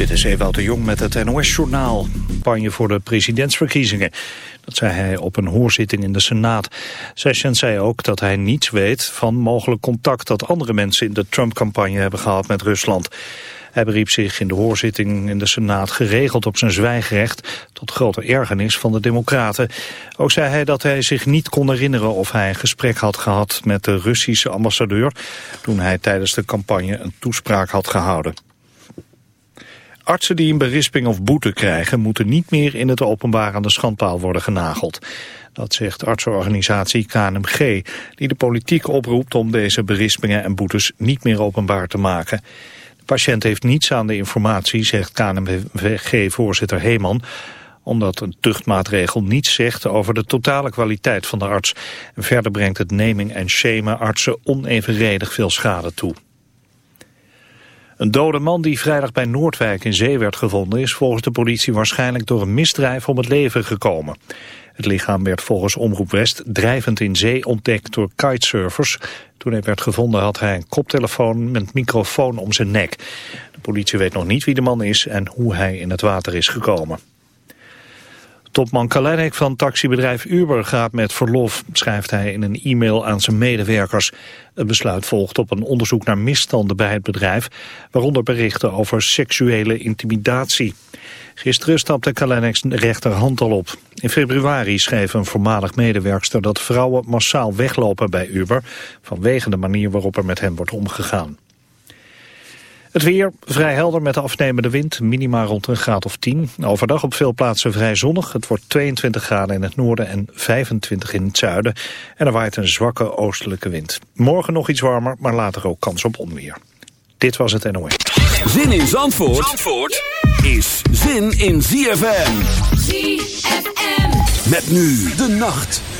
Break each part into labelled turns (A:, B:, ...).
A: Dit is Ewout de Jong met het NOS-journaal. Campagne voor de presidentsverkiezingen. Dat zei hij op een hoorzitting in de Senaat. Sessions zei ook dat hij niets weet van mogelijk contact... dat andere mensen in de Trump-campagne hebben gehad met Rusland. Hij beriep zich in de hoorzitting in de Senaat geregeld op zijn zwijgrecht... tot grote ergernis van de Democraten. Ook zei hij dat hij zich niet kon herinneren of hij een gesprek had gehad... met de Russische ambassadeur toen hij tijdens de campagne een toespraak had gehouden. Artsen die een berisping of boete krijgen... moeten niet meer in het openbaar aan de schandpaal worden genageld. Dat zegt artsenorganisatie KNMG... die de politiek oproept om deze berispingen en boetes niet meer openbaar te maken. De patiënt heeft niets aan de informatie, zegt KNMG-voorzitter Heeman omdat een tuchtmaatregel niets zegt over de totale kwaliteit van de arts. verder brengt het naming en shamen artsen onevenredig veel schade toe. Een dode man die vrijdag bij Noordwijk in zee werd gevonden... is volgens de politie waarschijnlijk door een misdrijf om het leven gekomen. Het lichaam werd volgens Omroep West drijvend in zee ontdekt door kitesurfers. Toen hij werd gevonden had hij een koptelefoon met microfoon om zijn nek. De politie weet nog niet wie de man is en hoe hij in het water is gekomen. Topman Kalenek van taxibedrijf Uber gaat met verlof, schrijft hij in een e-mail aan zijn medewerkers. Het besluit volgt op een onderzoek naar misstanden bij het bedrijf, waaronder berichten over seksuele intimidatie. Gisteren stapte Kalenek's rechterhand al op. In februari schreef een voormalig medewerkster dat vrouwen massaal weglopen bij Uber, vanwege de manier waarop er met hen wordt omgegaan. Het weer vrij helder met de afnemende wind, minima rond een graad of 10. Overdag op veel plaatsen vrij zonnig. Het wordt 22 graden in het noorden en 25 in het zuiden. En er waait een zwakke oostelijke wind. Morgen nog iets warmer, maar later ook kans op onweer. Dit was het NOS.
B: Zin in Zandvoort, Zandvoort is zin in ZFM. ZFM. Met nu de nacht.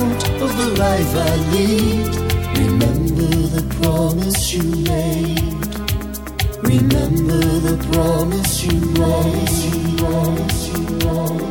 C: the life I lead. Remember the promise you made. Remember the promise you made. Promise you, promise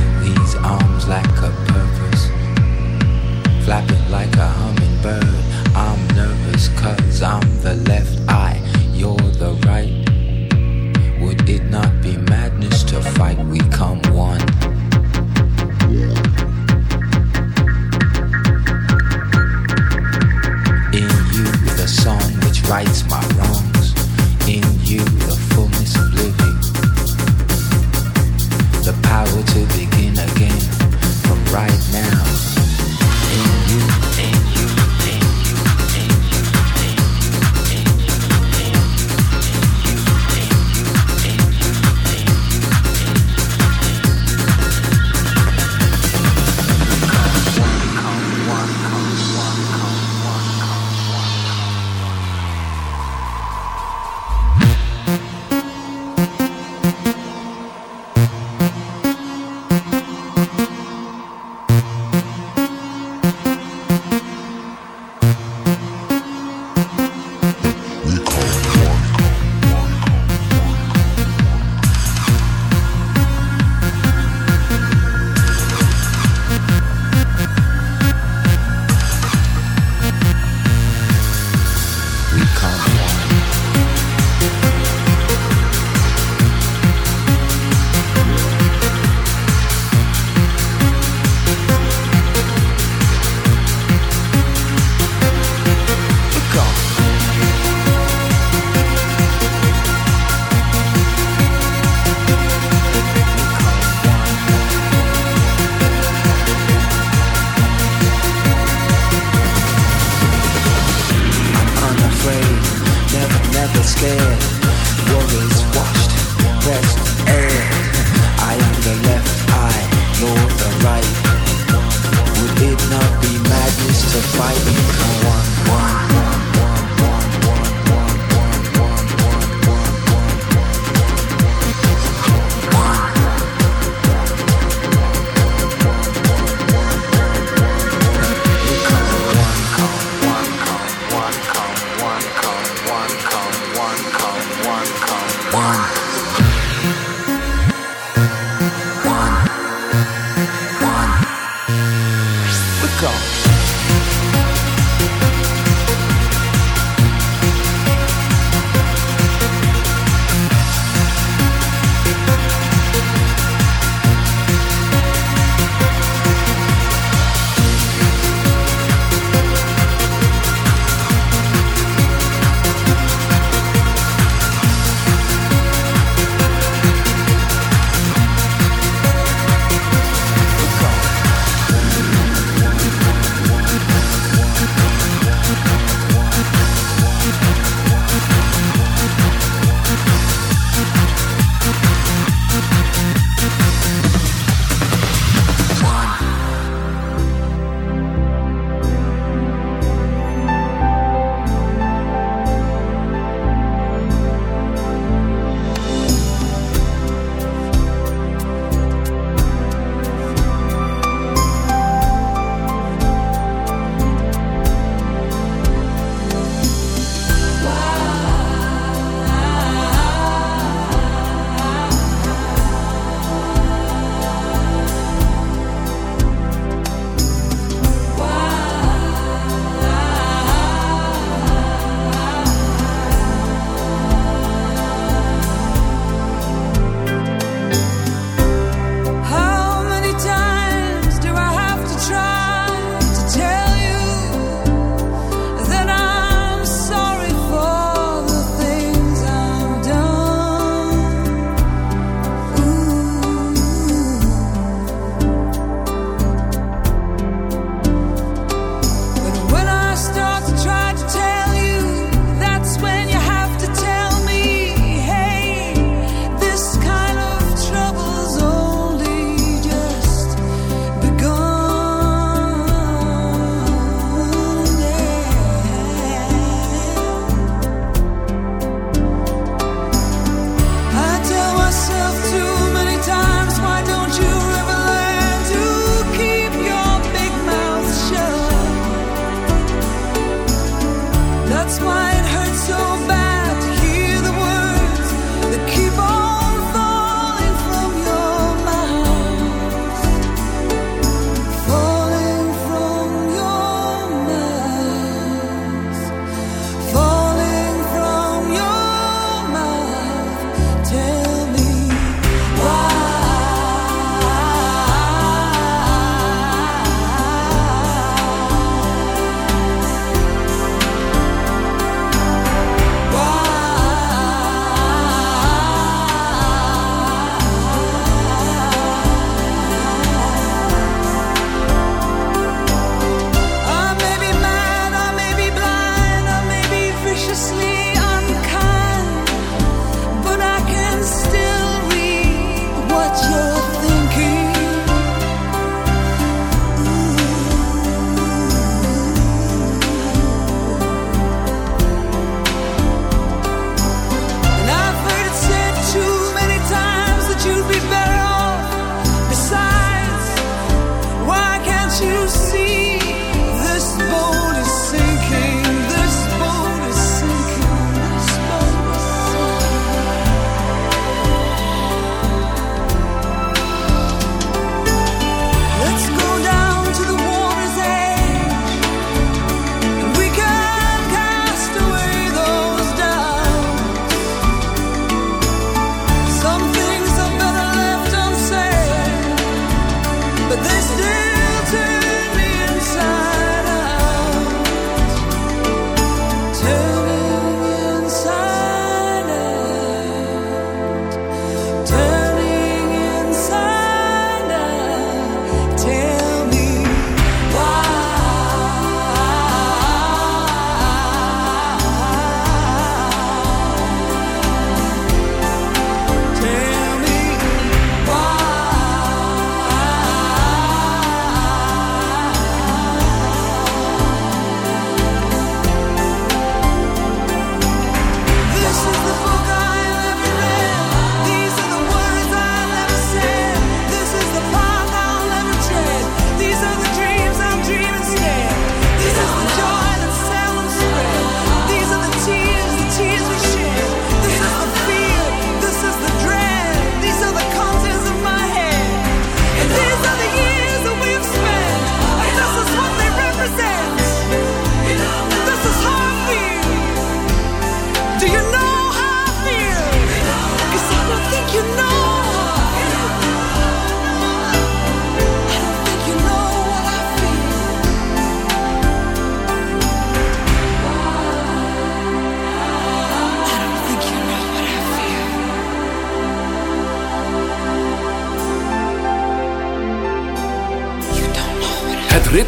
D: Lack a purpose, flapping like a hummingbird. I'm nervous cause I'm the left eye, you're the right. Would it not be madness to fight? We come one.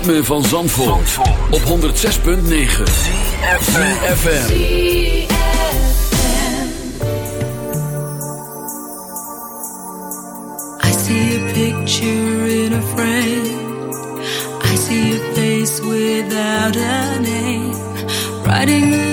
B: ritme van Zandvoort, Zandvoort. op 106.9 CFFM
E: I see a picture in a frame. I see a face without a name.
F: Writing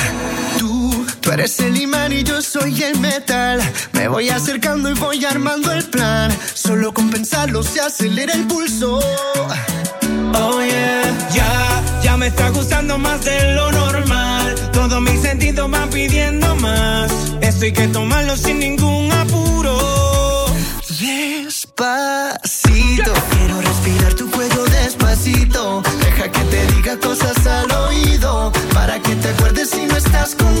F: Tú eres el imán y yo soy el metal. Me voy acercando y voy armando el plan. Solo con pensarlo se acelera el pulso.
G: Oh yeah, ya, ya me está gustando más de lo normal. Todos mis sentidos van pidiendo más. Esto hay que tomarlo sin ningún apuro.
F: Despacito, quiero respirar tu cuello despacito. Deja que te diga cosas al oído para que te acuerdes si no estás conmigo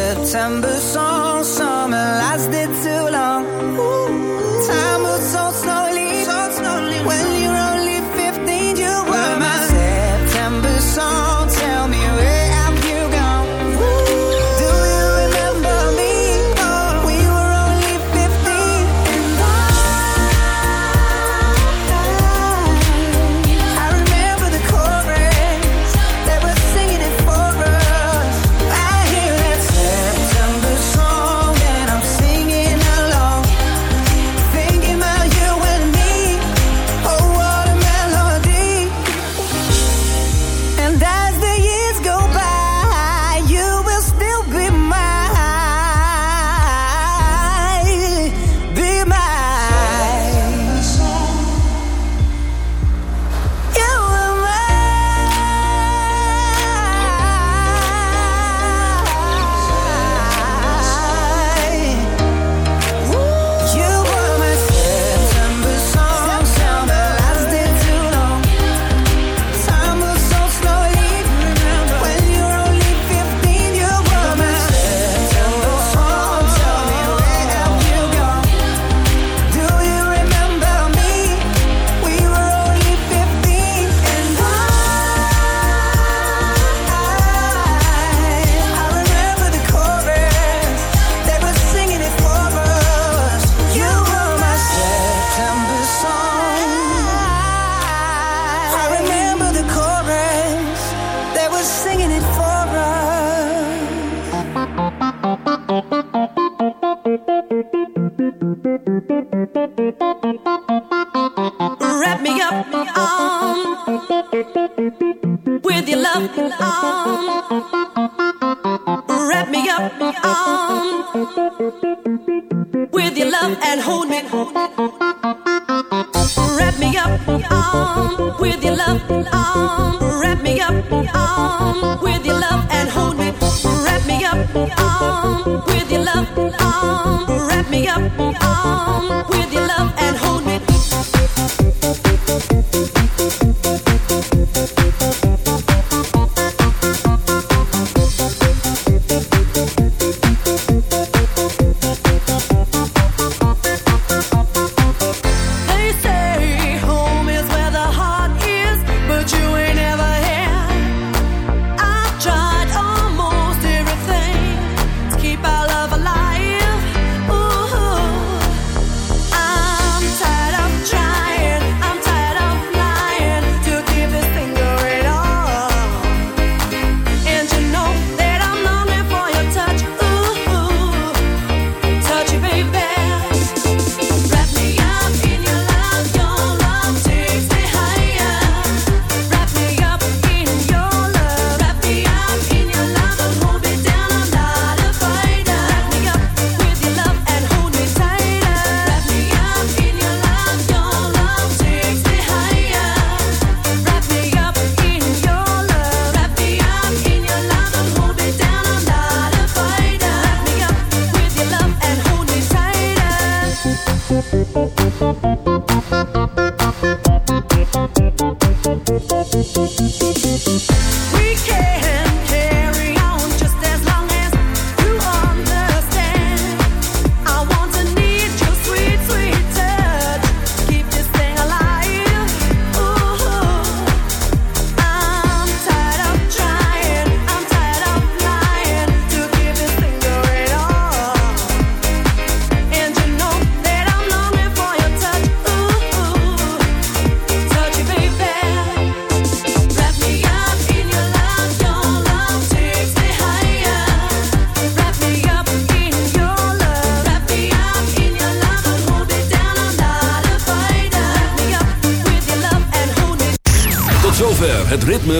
H: September song.